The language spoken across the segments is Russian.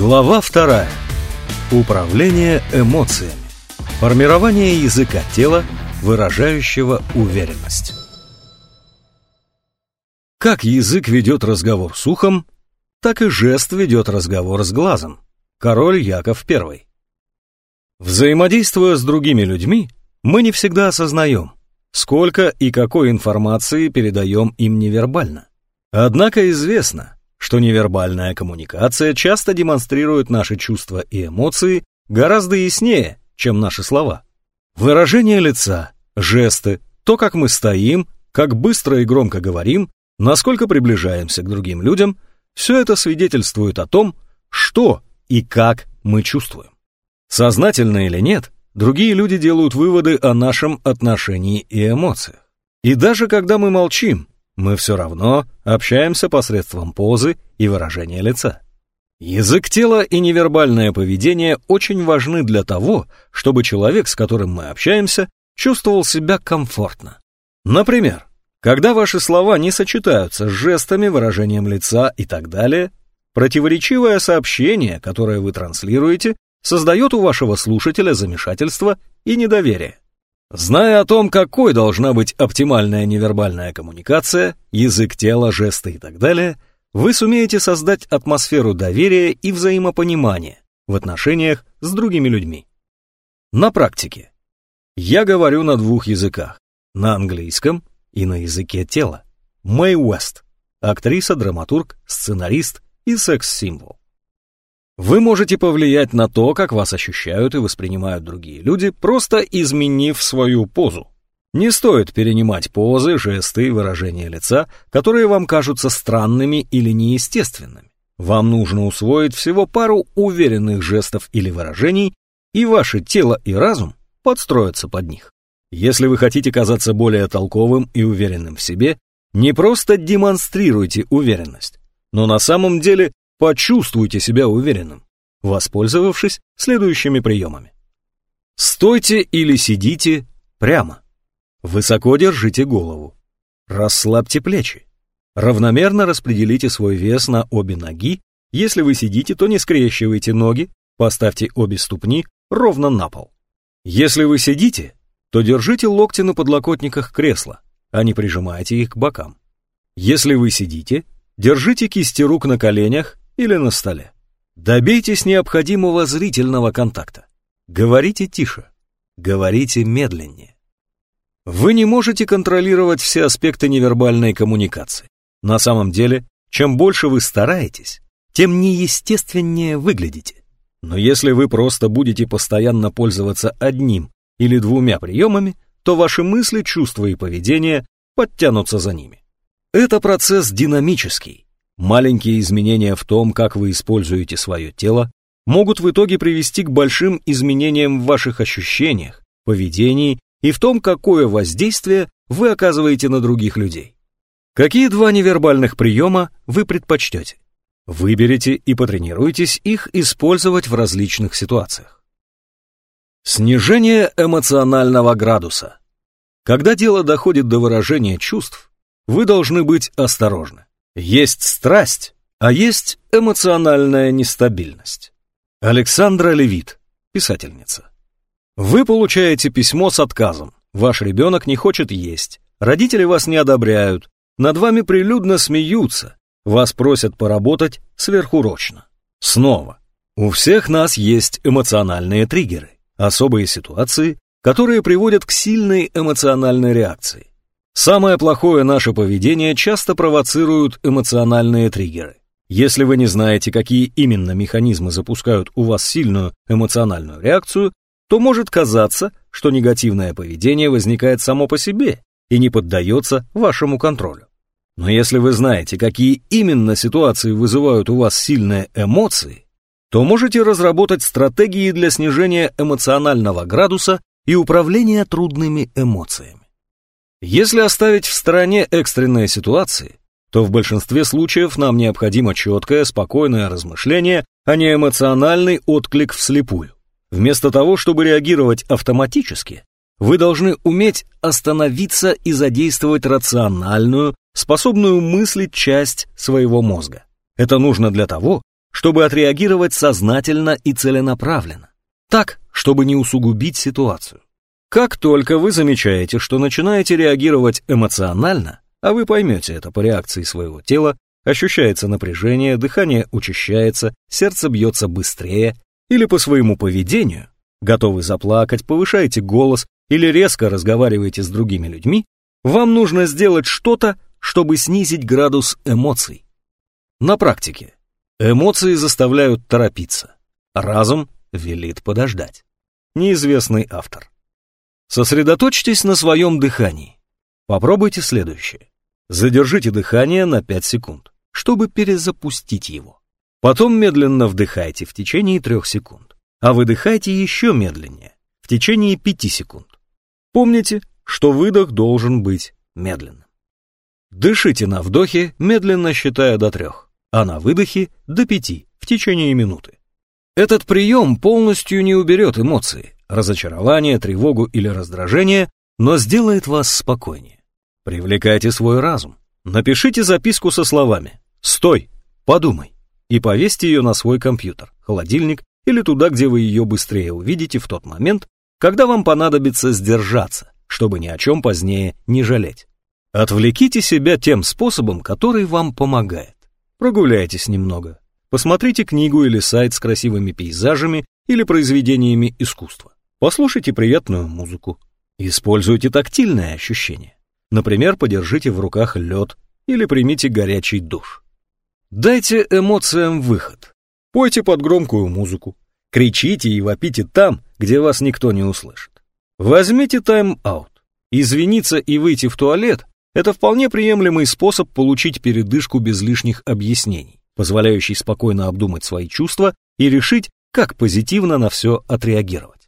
Глава вторая. Управление эмоциями. Формирование языка тела, выражающего уверенность. Как язык ведет разговор с ухом, так и жест ведет разговор с глазом. Король Яков I. Взаимодействуя с другими людьми, мы не всегда осознаем, сколько и какой информации передаем им невербально. Однако известно, что невербальная коммуникация часто демонстрирует наши чувства и эмоции гораздо яснее, чем наши слова. Выражение лица, жесты, то, как мы стоим, как быстро и громко говорим, насколько приближаемся к другим людям, все это свидетельствует о том, что и как мы чувствуем. Сознательно или нет, другие люди делают выводы о нашем отношении и эмоциях. И даже когда мы молчим, мы все равно общаемся посредством позы и выражения лица. Язык тела и невербальное поведение очень важны для того, чтобы человек, с которым мы общаемся, чувствовал себя комфортно. Например, когда ваши слова не сочетаются с жестами, выражением лица и так далее, противоречивое сообщение, которое вы транслируете, создает у вашего слушателя замешательство и недоверие. Зная о том, какой должна быть оптимальная невербальная коммуникация, язык тела, жесты и так далее, вы сумеете создать атмосферу доверия и взаимопонимания в отношениях с другими людьми. На практике. Я говорю на двух языках, на английском и на языке тела. Мэй Уэст, актриса, драматург, сценарист и секс-символ. Вы можете повлиять на то, как вас ощущают и воспринимают другие люди, просто изменив свою позу. Не стоит перенимать позы, жесты и выражения лица, которые вам кажутся странными или неестественными. Вам нужно усвоить всего пару уверенных жестов или выражений, и ваше тело и разум подстроятся под них. Если вы хотите казаться более толковым и уверенным в себе, не просто демонстрируйте уверенность, но на самом деле Почувствуйте себя уверенным, воспользовавшись следующими приемами. Стойте или сидите прямо. Высоко держите голову. Расслабьте плечи. Равномерно распределите свой вес на обе ноги. Если вы сидите, то не скрещивайте ноги, поставьте обе ступни ровно на пол. Если вы сидите, то держите локти на подлокотниках кресла, а не прижимайте их к бокам. Если вы сидите, держите кисти рук на коленях или на столе. Добейтесь необходимого зрительного контакта. Говорите тише, говорите медленнее. Вы не можете контролировать все аспекты невербальной коммуникации. На самом деле, чем больше вы стараетесь, тем неестественнее выглядите. Но если вы просто будете постоянно пользоваться одним или двумя приемами, то ваши мысли, чувства и поведение подтянутся за ними. Это процесс динамический, Маленькие изменения в том, как вы используете свое тело, могут в итоге привести к большим изменениям в ваших ощущениях, поведении и в том, какое воздействие вы оказываете на других людей. Какие два невербальных приема вы предпочтете? Выберите и потренируйтесь их использовать в различных ситуациях. Снижение эмоционального градуса. Когда дело доходит до выражения чувств, вы должны быть осторожны. Есть страсть, а есть эмоциональная нестабильность. Александра Левит, писательница. Вы получаете письмо с отказом. Ваш ребенок не хочет есть. Родители вас не одобряют. Над вами прилюдно смеются. Вас просят поработать сверхурочно. Снова. У всех нас есть эмоциональные триггеры, особые ситуации, которые приводят к сильной эмоциональной реакции. Самое плохое наше поведение часто провоцируют эмоциональные триггеры. Если вы не знаете, какие именно механизмы запускают у вас сильную эмоциональную реакцию, то может казаться, что негативное поведение возникает само по себе и не поддается вашему контролю. Но если вы знаете, какие именно ситуации вызывают у вас сильные эмоции, то можете разработать стратегии для снижения эмоционального градуса и управления трудными эмоциями. Если оставить в стороне экстренные ситуации, то в большинстве случаев нам необходимо четкое, спокойное размышление, а не эмоциональный отклик вслепую. Вместо того, чтобы реагировать автоматически, вы должны уметь остановиться и задействовать рациональную, способную мыслить часть своего мозга. Это нужно для того, чтобы отреагировать сознательно и целенаправленно. Так, чтобы не усугубить ситуацию. Как только вы замечаете, что начинаете реагировать эмоционально, а вы поймете это по реакции своего тела, ощущается напряжение, дыхание учащается, сердце бьется быстрее, или по своему поведению, готовы заплакать, повышаете голос или резко разговариваете с другими людьми, вам нужно сделать что-то, чтобы снизить градус эмоций. На практике эмоции заставляют торопиться, разум велит подождать. Неизвестный автор. Сосредоточьтесь на своем дыхании. Попробуйте следующее. Задержите дыхание на 5 секунд, чтобы перезапустить его. Потом медленно вдыхайте в течение 3 секунд, а выдыхайте еще медленнее, в течение 5 секунд. Помните, что выдох должен быть медленным. Дышите на вдохе, медленно считая до трех, а на выдохе до пяти в течение минуты. Этот прием полностью не уберет эмоции, разочарование, тревогу или раздражение, но сделает вас спокойнее. Привлекайте свой разум. Напишите записку со словами «Стой! Подумай!» и повесьте ее на свой компьютер, холодильник или туда, где вы ее быстрее увидите в тот момент, когда вам понадобится сдержаться, чтобы ни о чем позднее не жалеть. Отвлеките себя тем способом, который вам помогает. Прогуляйтесь немного, посмотрите книгу или сайт с красивыми пейзажами или произведениями искусства. Послушайте приятную музыку. Используйте тактильное ощущение. Например, подержите в руках лед или примите горячий душ. Дайте эмоциям выход. Пойте под громкую музыку. Кричите и вопите там, где вас никто не услышит. Возьмите тайм-аут. Извиниться и выйти в туалет – это вполне приемлемый способ получить передышку без лишних объяснений, позволяющий спокойно обдумать свои чувства и решить, как позитивно на все отреагировать.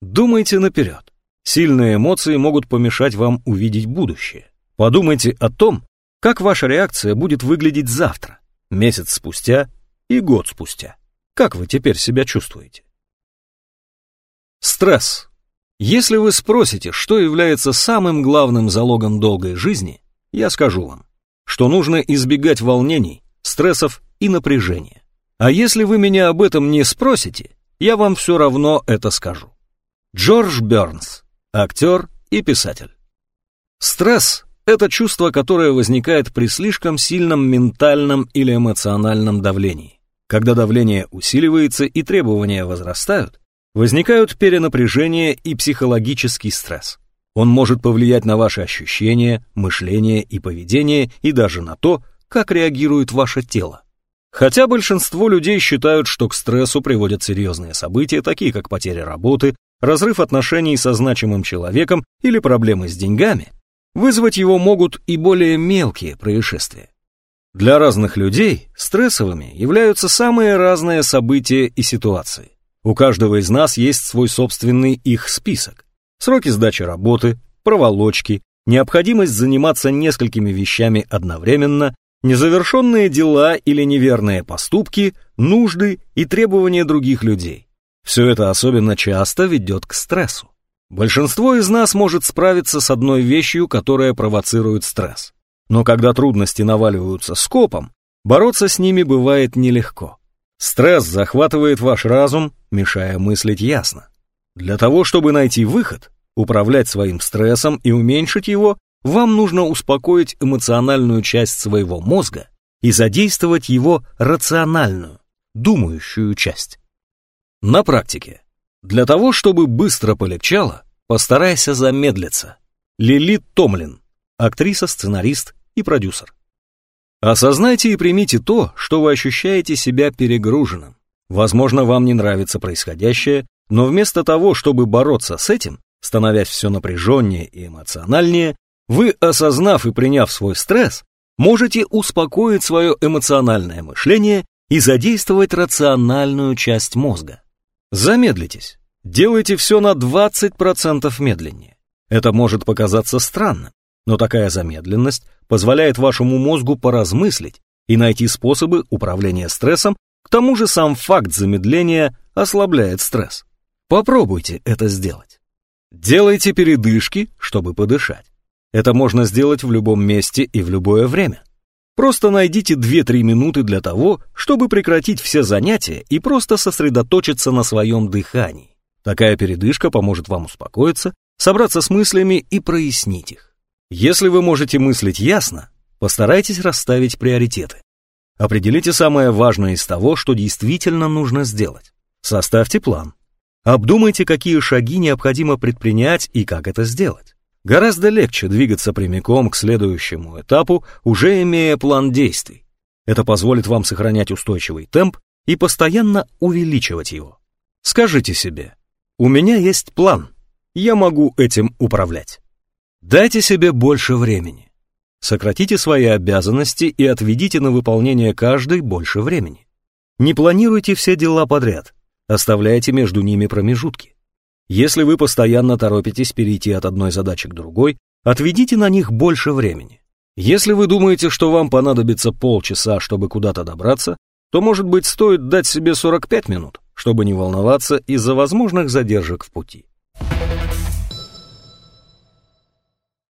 Думайте наперед. Сильные эмоции могут помешать вам увидеть будущее. Подумайте о том, как ваша реакция будет выглядеть завтра, месяц спустя и год спустя. Как вы теперь себя чувствуете? Стресс. Если вы спросите, что является самым главным залогом долгой жизни, я скажу вам, что нужно избегать волнений, стрессов и напряжения. А если вы меня об этом не спросите, я вам все равно это скажу. Джордж Бернс актер и писатель. Стресс – это чувство, которое возникает при слишком сильном ментальном или эмоциональном давлении. Когда давление усиливается и требования возрастают, возникают перенапряжение и психологический стресс. Он может повлиять на ваши ощущения, мышление и поведение, и даже на то, как реагирует ваше тело. Хотя большинство людей считают, что к стрессу приводят серьезные события, такие как потеря работы, разрыв отношений со значимым человеком или проблемы с деньгами, вызвать его могут и более мелкие происшествия. Для разных людей стрессовыми являются самые разные события и ситуации. У каждого из нас есть свой собственный их список. Сроки сдачи работы, проволочки, необходимость заниматься несколькими вещами одновременно, незавершенные дела или неверные поступки, нужды и требования других людей. Все это особенно часто ведет к стрессу. Большинство из нас может справиться с одной вещью, которая провоцирует стресс. Но когда трудности наваливаются скопом, бороться с ними бывает нелегко. Стресс захватывает ваш разум, мешая мыслить ясно. Для того, чтобы найти выход, управлять своим стрессом и уменьшить его, вам нужно успокоить эмоциональную часть своего мозга и задействовать его рациональную, думающую часть. На практике. Для того, чтобы быстро полегчало, постарайся замедлиться. Лилит Томлин, актриса, сценарист и продюсер. Осознайте и примите то, что вы ощущаете себя перегруженным. Возможно, вам не нравится происходящее, но вместо того, чтобы бороться с этим, становясь все напряженнее и эмоциональнее, вы, осознав и приняв свой стресс, можете успокоить свое эмоциональное мышление и задействовать рациональную часть мозга. Замедлитесь. Делайте все на 20% медленнее. Это может показаться странным, но такая замедленность позволяет вашему мозгу поразмыслить и найти способы управления стрессом, к тому же сам факт замедления ослабляет стресс. Попробуйте это сделать. Делайте передышки, чтобы подышать. Это можно сделать в любом месте и в любое время. Просто найдите 2-3 минуты для того, чтобы прекратить все занятия и просто сосредоточиться на своем дыхании. Такая передышка поможет вам успокоиться, собраться с мыслями и прояснить их. Если вы можете мыслить ясно, постарайтесь расставить приоритеты. Определите самое важное из того, что действительно нужно сделать. Составьте план. Обдумайте, какие шаги необходимо предпринять и как это сделать. Гораздо легче двигаться прямиком к следующему этапу, уже имея план действий. Это позволит вам сохранять устойчивый темп и постоянно увеличивать его. Скажите себе, у меня есть план, я могу этим управлять. Дайте себе больше времени. Сократите свои обязанности и отведите на выполнение каждой больше времени. Не планируйте все дела подряд, оставляйте между ними промежутки. Если вы постоянно торопитесь перейти от одной задачи к другой, отведите на них больше времени. Если вы думаете, что вам понадобится полчаса, чтобы куда-то добраться, то, может быть, стоит дать себе 45 минут, чтобы не волноваться из-за возможных задержек в пути.